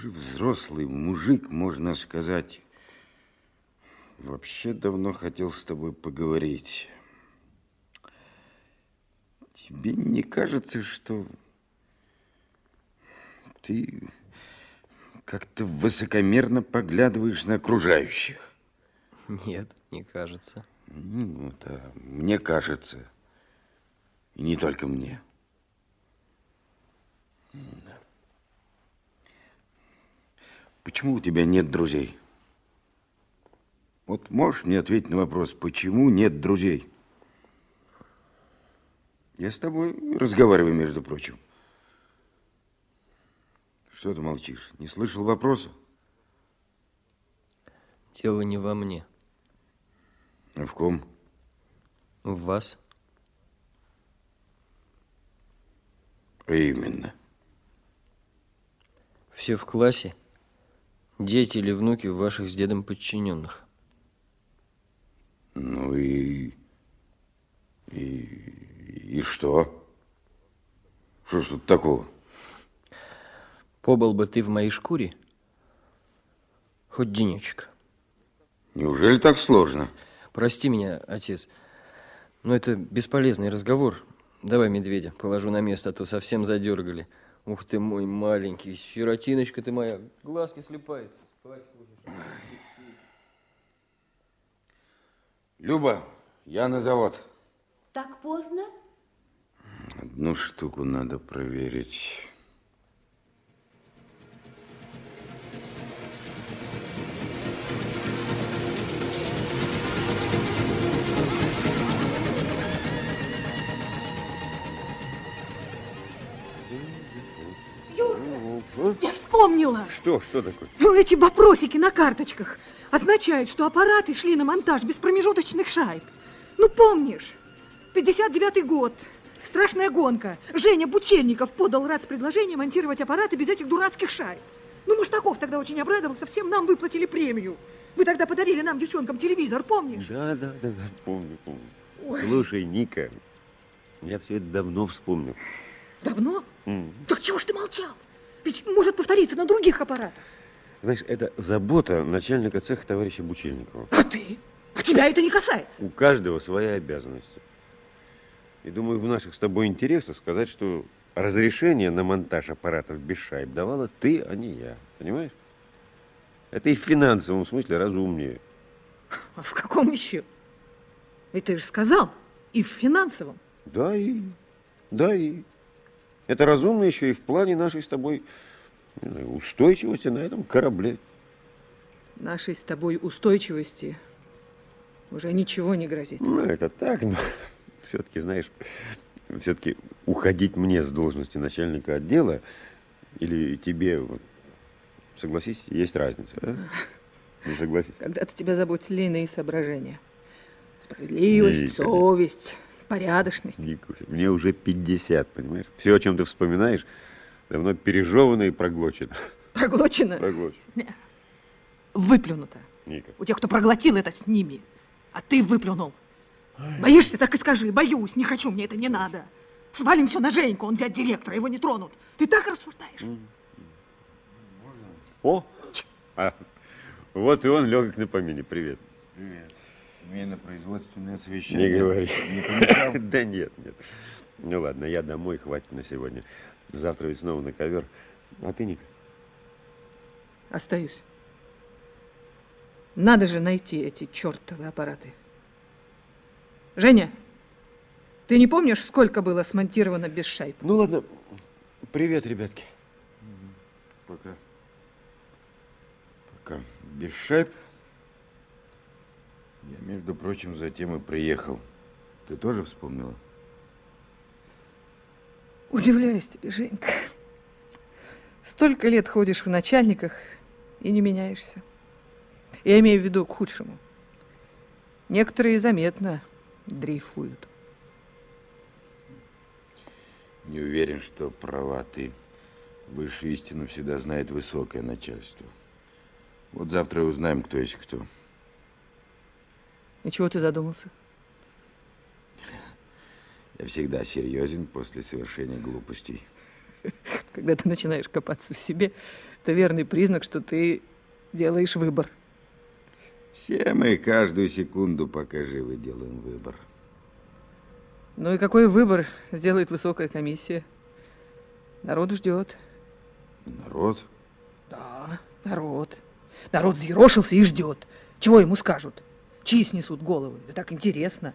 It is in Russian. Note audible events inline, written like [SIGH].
уже взрослый мужик, можно сказать. Вообще давно хотел с тобой поговорить. Тебе не кажется, что ты как-то высокомерно поглядываешь на окружающих? Нет, не кажется. Ну, да, мне кажется. И не только мне. Почему у тебя нет друзей? Вот можешь мне ответить на вопрос, почему нет друзей? Я с тобой разговариваю, между прочим. Что ты молчишь? Не слышал вопроса? Дело не во мне. А в ком? В вас. А именно? Все в классе. Дети или внуки ваших с дедом подчиненных. Ну и... И, и что? Что ж тут такого? Побыл бы ты в моей шкуре хоть денечек. Неужели так сложно? Прости меня, отец, но это бесполезный разговор. Давай медведя положу на место, а то совсем задергали. Ух ты мой маленький, сиротиночка ты моя, глазки слепаются. Люба, я на завод. Так поздно? Одну штуку надо проверить. Вспомнила. Что? Что такое? Ну, эти вопросики на карточках означают, что аппараты шли на монтаж без промежуточных шайб. Ну, помнишь, 59-й год, страшная гонка. Женя Бучельников подал раз предложение монтировать аппараты без этих дурацких шайб. Ну, Маштаков тогда очень обрадовался, всем нам выплатили премию. Вы тогда подарили нам, девчонкам, телевизор, помнишь? Да, да, да, да, помню, помню. Ой. Слушай, Ника, я все это давно вспомнил. Давно? М. Так чего ж ты молчал? Ведь может повториться на других аппаратах. Знаешь, это забота начальника цеха товарища Бучельникова. А ты? А тебя это не касается. У каждого своя обязанность. И думаю, в наших с тобой интересах сказать, что разрешение на монтаж аппаратов без шайб давала ты, а не я. Понимаешь? Это и в финансовом смысле разумнее. А в каком еще? И ты же сказал, и в финансовом. Да и... Да и... Это разумно еще и в плане нашей с тобой не устойчивости на этом корабле. Нашей с тобой устойчивости уже ничего не грозит. Ну, это так, но [LAUGHS] все-таки, знаешь, все-таки уходить мне с должности начальника отдела или тебе, вот, согласись, есть разница, а? [LAUGHS] Ну, согласись. Когда-то тебя заботили иные соображения. Справедливость, Ника. совесть, порядочность. Ника, мне уже 50, понимаешь? Все, о чем ты вспоминаешь, давно пережевано и проглочено. Проглочено, Проглочено. выплюнуто. Ника. У тех, кто проглотил это с ними. А ты выплюнул. Боишься, так и скажи. Боюсь, не хочу, мне это не надо. Свалим все на Женьку, он взять директора, его не тронут. Ты так рассуждаешь? О, а, вот и он легок на помине. Привет. Привет. Семейно-производственное совещание. Не говори. Не? [LAUGHS] Да нет, нет. Ну ладно, я домой, хватит на сегодня. Завтра ведь снова на ковер. А ты, Ник? Остаюсь. Надо же найти эти чертовы аппараты. Женя, ты не помнишь, сколько было смонтировано без шайб? Ну ладно. Привет, ребятки. Пока. Пока. Без шайб. Я, между прочим, затем и приехал. Ты тоже вспомнила? Удивляюсь тебе, Женька. Столько лет ходишь в начальниках и не меняешься. Я имею в виду к худшему. Некоторые заметно дрейфуют. Не уверен, что права ты. Высшую истину всегда знает высокое начальство. Вот завтра и узнаем, кто есть кто. И чего ты задумался? Я всегда серьезен после совершения глупостей. [LAUGHS] Когда ты начинаешь копаться в себе, это верный признак, что ты делаешь выбор. Все мы каждую секунду, пока живы, делаем выбор. Ну и какой выбор сделает высокая комиссия? Народ ждет. Народ? Да, народ. Народ взъерошился и ждет. Чего ему скажут? Чьи снесут головы? Это так интересно.